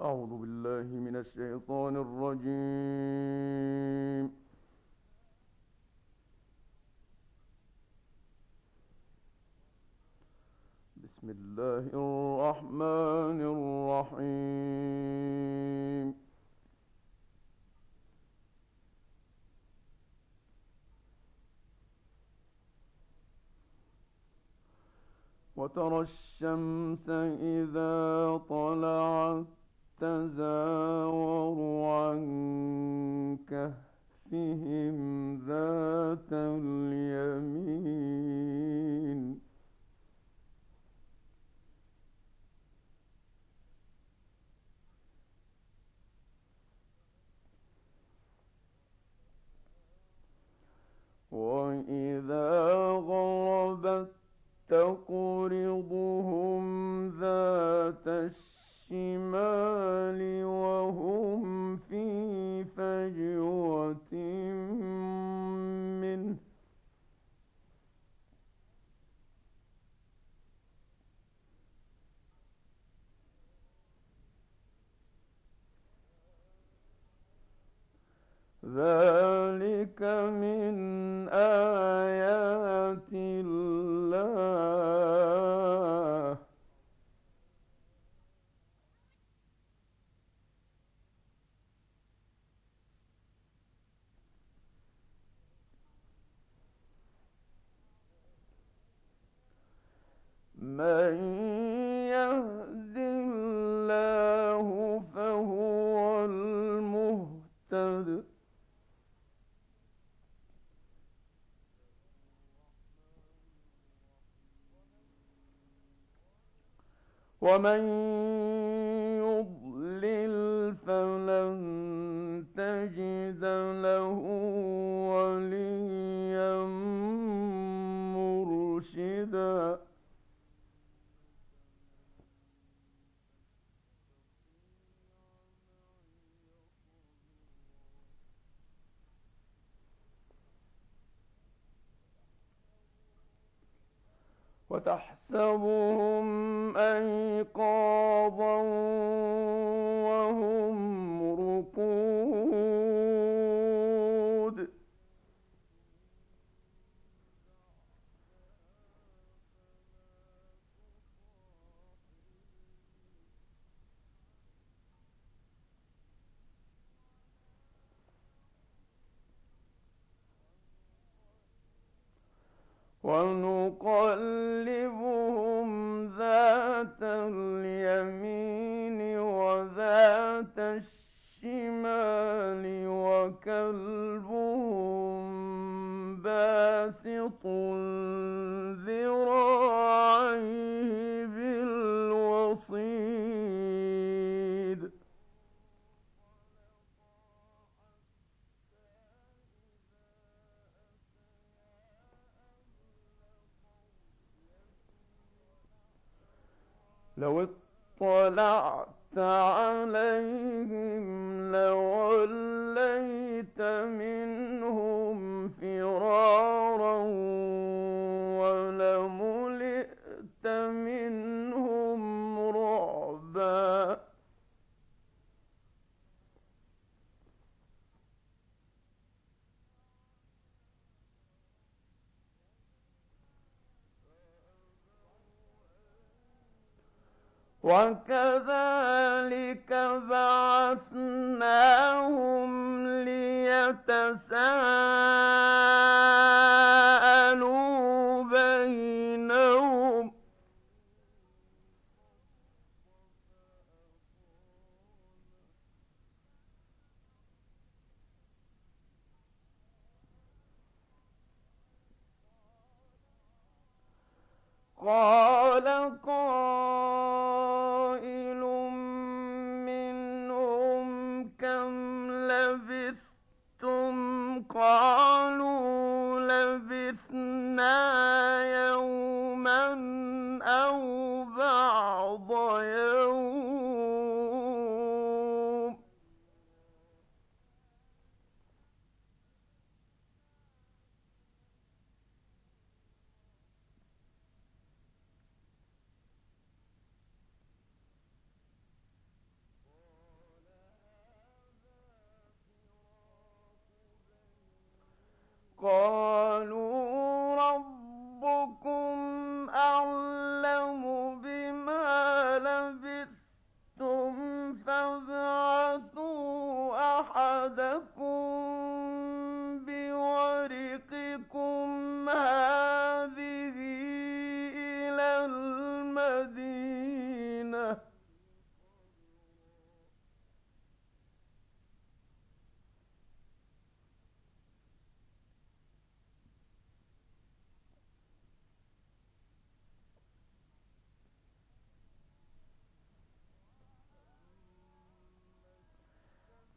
أعوذ بالله من الشيطان الرجيم. بسم الله الرحمن الرحيم. وترى الشمس إذا طلعت تزاور عن كهفهم ذات اليمين. الله فهو المهتد. ومن وتحسبهم أيقاظا وهم رقود ونقلبهم ذات اليمين وذات الشمال وكلبهم باسط لو اطلعت عليهم لوليت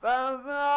فبعث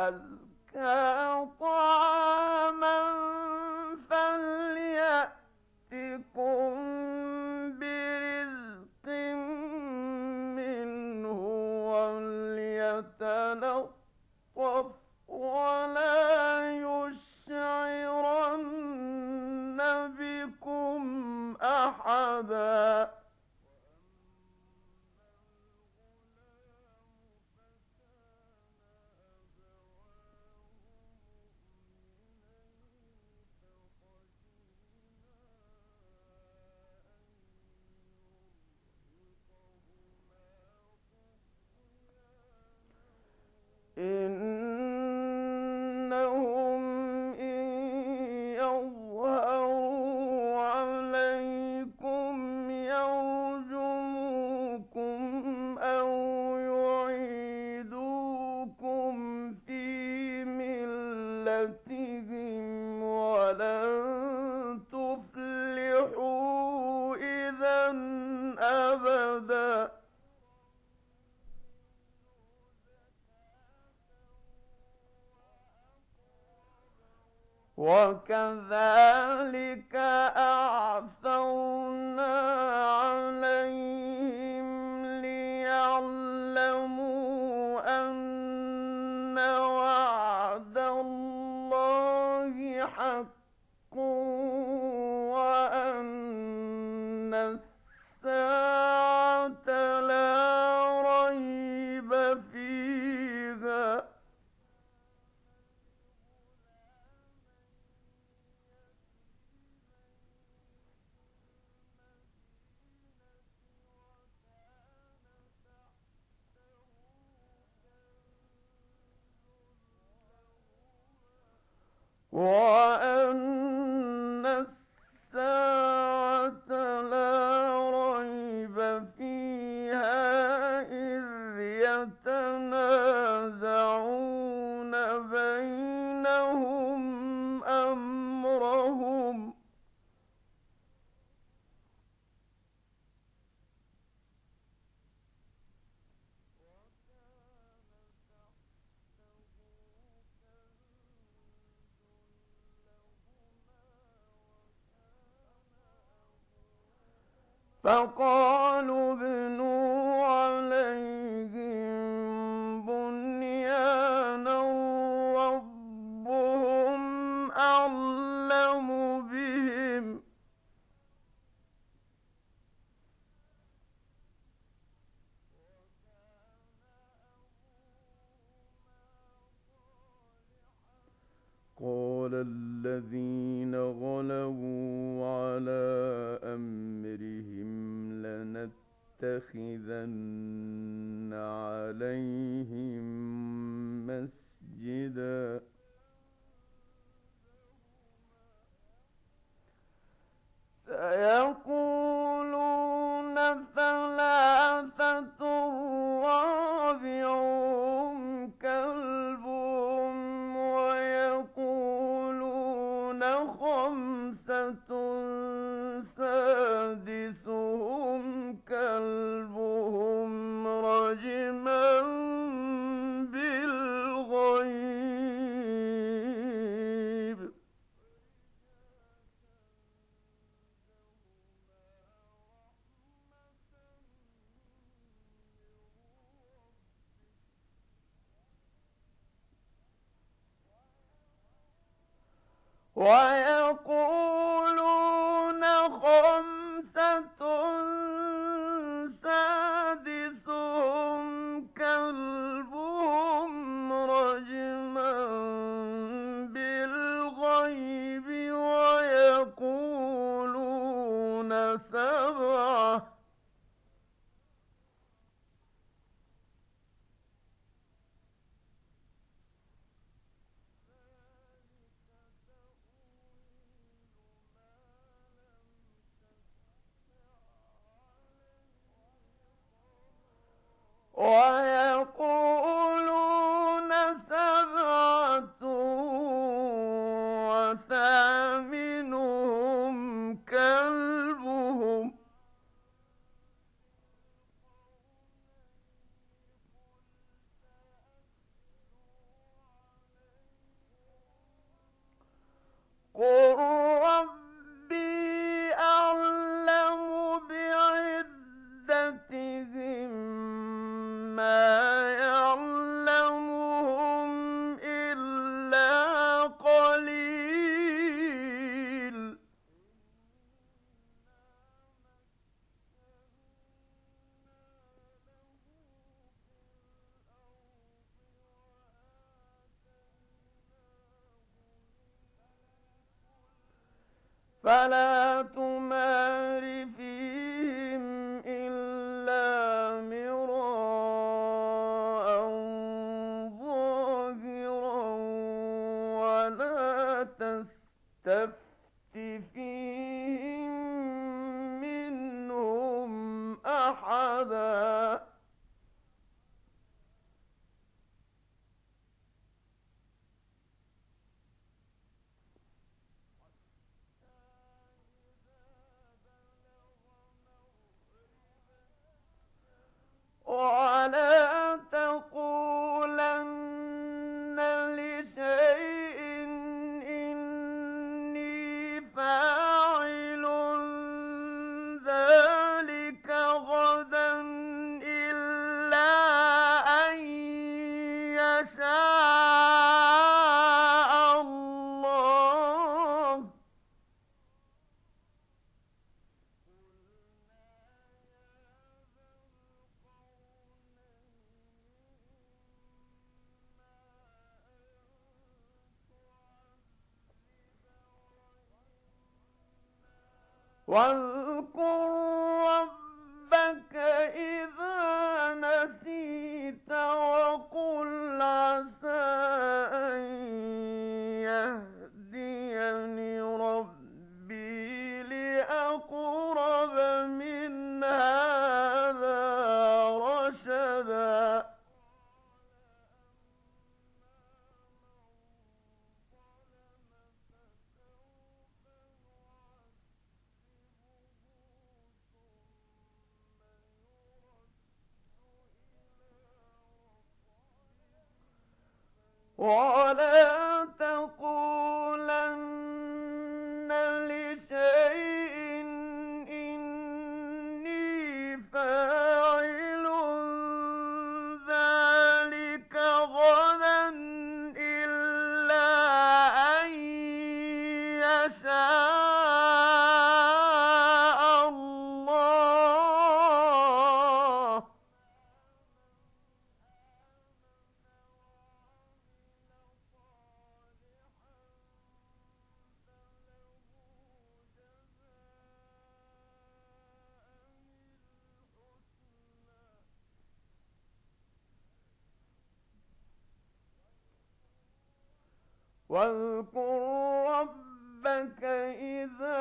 أذكى طعاما فليأتكم برزق منه وليتلطف ولا يشعرن بكم أحدا. لا ريب فيها. وأن فقالوا or فلا تمار ولا واذكر ربك إذا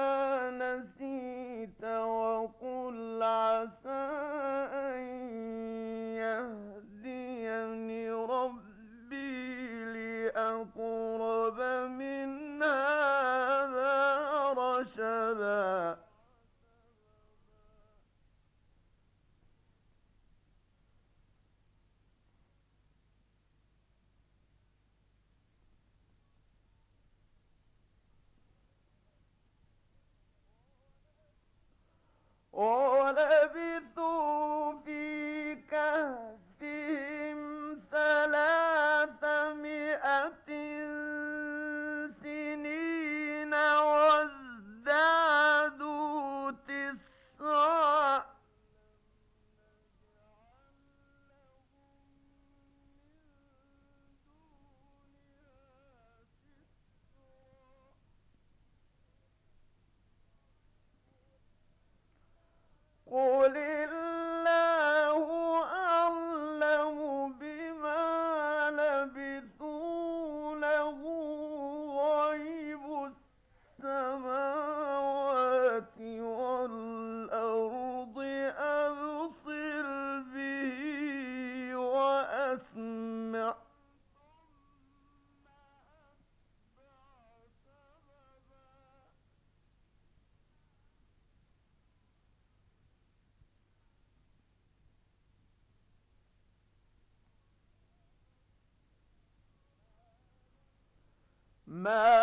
ما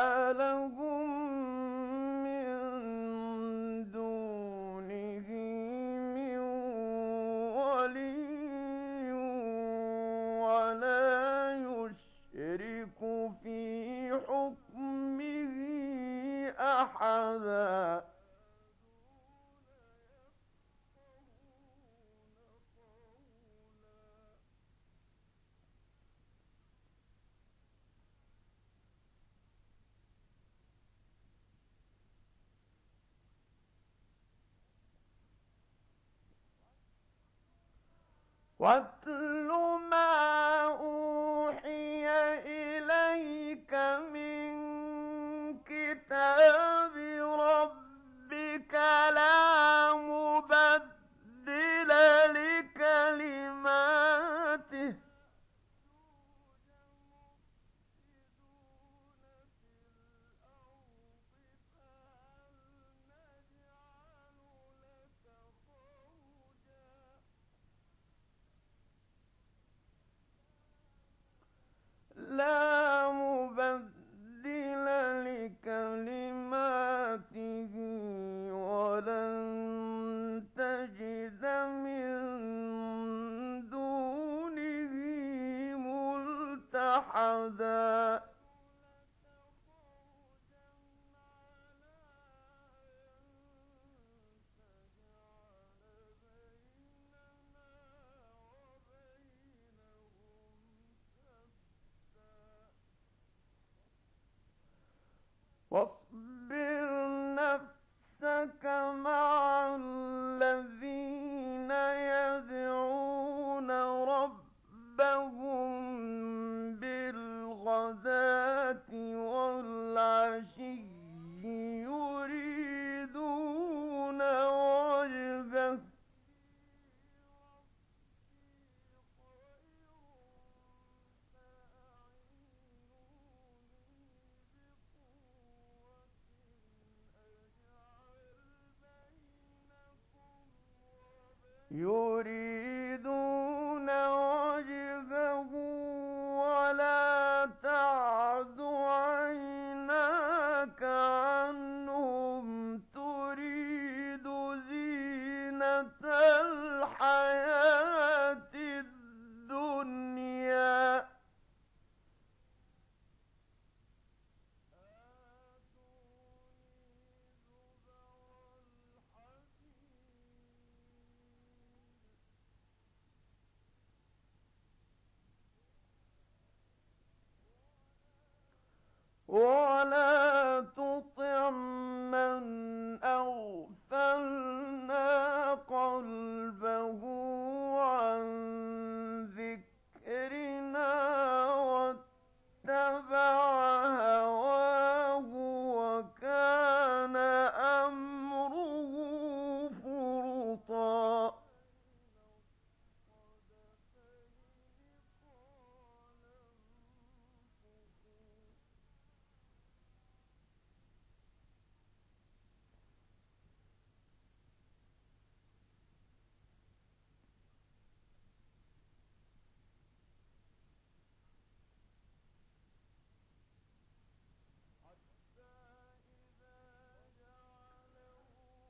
أنت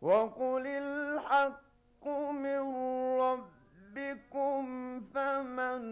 وقل الحق من ربكم فمن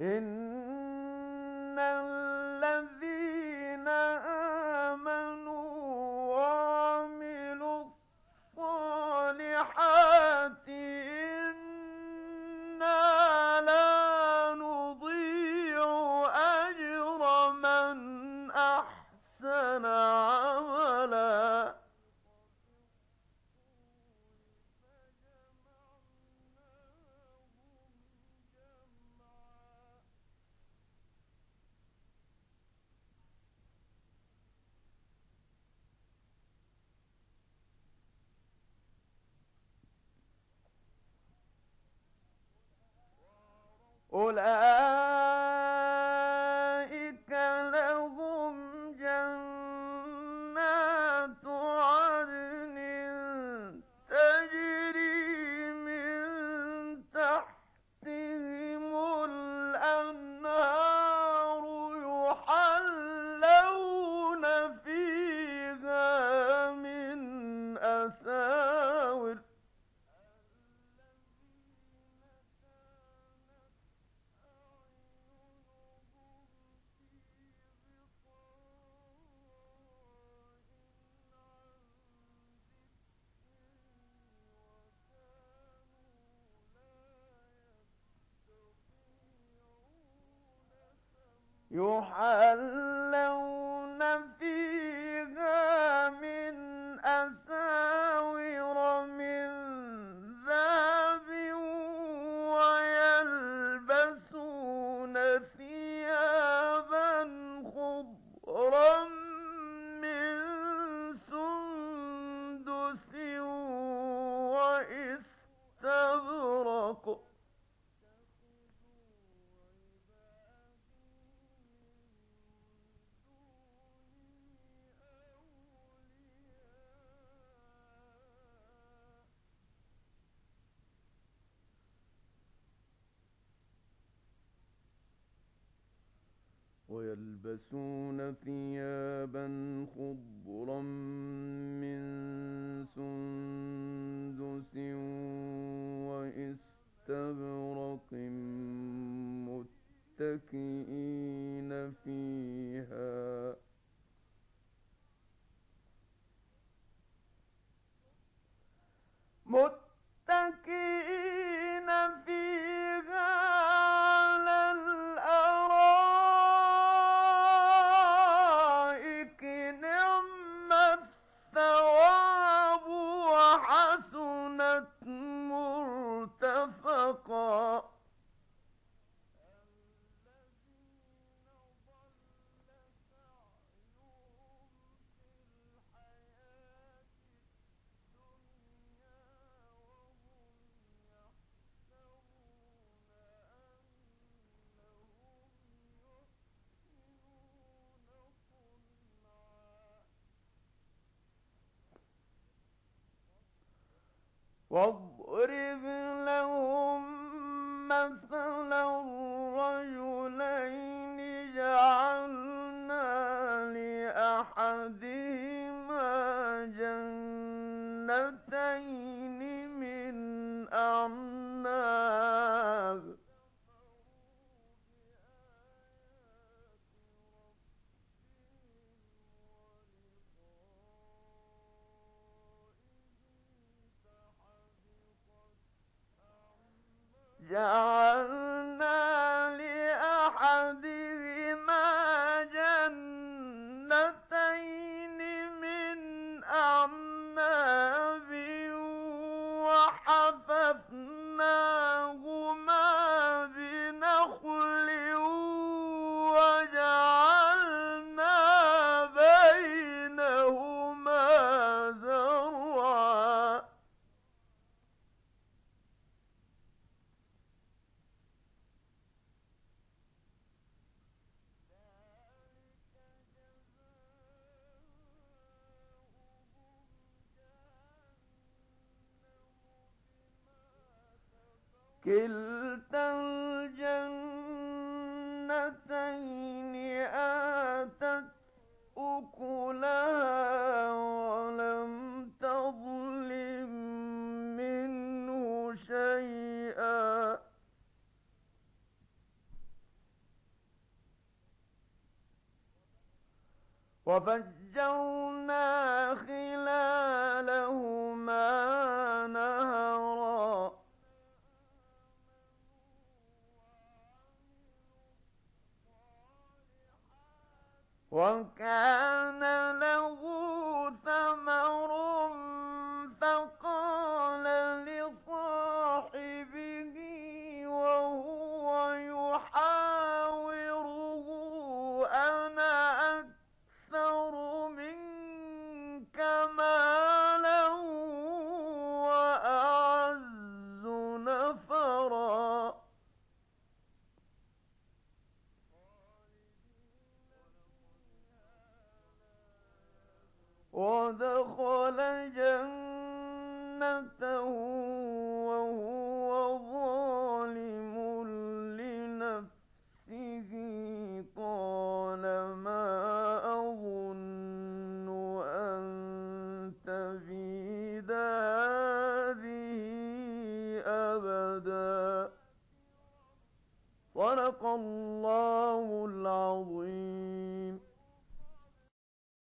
إن ويلبسون ثيابا خضرا من سندس وإستبرق متكئين فيها. متكئين واضرب لهم مثل الرجلين جعلنا لأحدهما جنتين. Yeah. كلتا الجنتين آتت أكلها ولم تظلم منه شيئا. وفجرنا خلالهما وكان له ثمر